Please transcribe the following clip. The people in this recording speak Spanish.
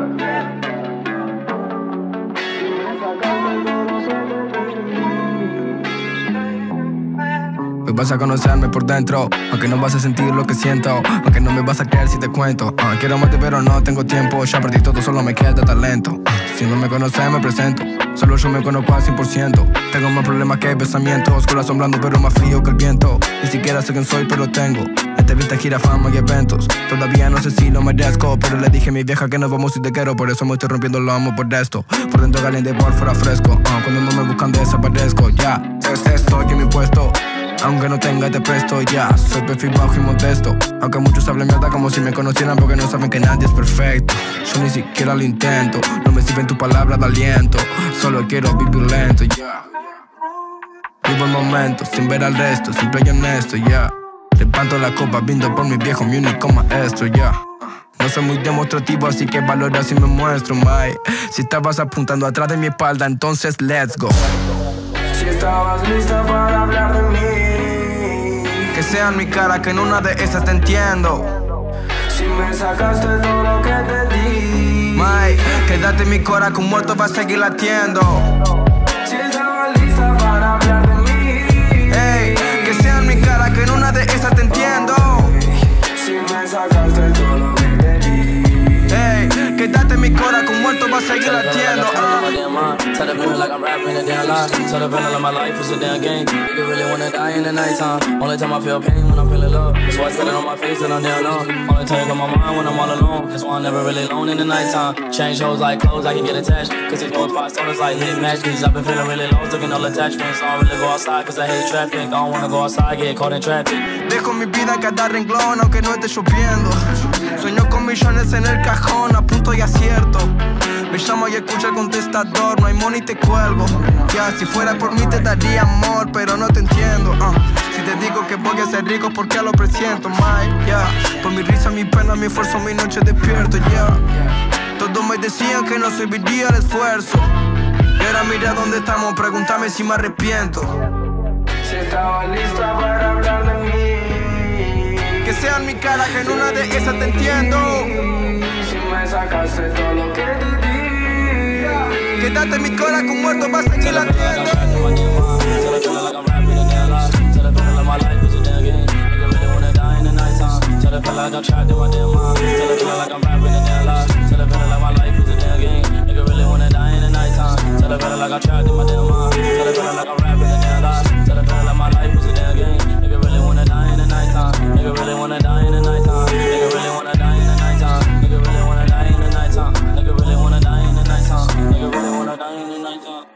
love. Vas a conocerme por dentro, aunque no vas a sentir lo que siento, aunque no me vas a creer si te cuento. Ah, quiero amarte pero no tengo tiempo, ya perdí todo, solo me queda talento. si no me conoces me presento, solo yo me conozco al 100%. Tengo más problemas que pensamientos, corazón blando pero más frío que el viento. Ni siquiera sé quién soy pero tengo entrevistas, gira fama y eventos. Todavía no sé si lo merezco, pero le dije a mi vieja que nos vamos si te quiero, por eso me estoy rompiendo lo amo por esto. Por dentro caliente, por fuera fresco. Ah, cuando no me buscan desaparezco, ya. Es esto en mi puesto. Aunque no tenga te presto ya. Soy perfil bajo y modesto. Aunque muchos hablen mierda como si me conocieran Porque no saben que nadie es perfecto. Yo ni siquiera lo intento. No me sirven tus palabras de aliento. Solo quiero vivir lento ya. Vivo el momento sin ver al resto. Simple y honesto ya. Levanto la copa viendo por mi viejo Mi único maestro ya. No soy muy demostrativo, así que valora si me muestro, my. Si estabas apuntando atrás de mi espalda, entonces let's go. Si estabas lista para hablar de mí que sea en mi cara, que en una de esas te entiendo. Si me sacaste todo lo que te di, May, quédate en mi cora, que un muerto va a seguir latiendo. Si estaba lista para hablar de mí, Ey, que sea en mi cara, que en una de esas te entiendo. Si me sacaste todo lo que te di, Ey, quédate en mi cora, que un muerto va a seguir latiendo. Tell the feeling like I'm rapping in a damn lie. Tell the feeling like my life is a damn game. Nigga really wanna die in the nighttime. Only time I feel pain when I'm feeling love. That's why I said it on my face and I'm down low. Only time on my mind when I'm all alone. That's why I'm never really alone in the nighttime. Change hoes like clothes, I can get attached. Cause these both five stoners like hit match. Cause I've been feeling really lost, looking all attachments. I don't really go outside cause I hate traffic. I don't wanna go outside, get caught in traffic. Dejo mi vida cada renglón, aunque no esté lloviendo. Sueño con millones en el cajón, a punto y acierto. Me llamo y escucha el contestador, no hay money te cuelgo. Ya, si fuera por mí te daría amor, pero no te entiendo. ah. Si te digo que voy a ser rico, porque lo presiento, Mike, ya. Por mi risa, mi pena, mi esfuerzo, mi noche despierto, ya. Todos me decían que no serviría el esfuerzo. Y ahora mira dónde estamos, pregúntame si me arrepiento. si estaba lista para hablar de mí, Que sea en mi cara, que en una de esas te entiendo. Si me sacaste todo lo que te Quédate en mi cara que un muerto va a seguir latiendo. Till I feel like I'm trapped in my damn mind. Tell her feel like I'm rapping in damn lie. Till I feel like my life is a damn game. Nigga really wanna die in the nighttime. Tell her feel like I'm trapped in my damn mind. I ain't in night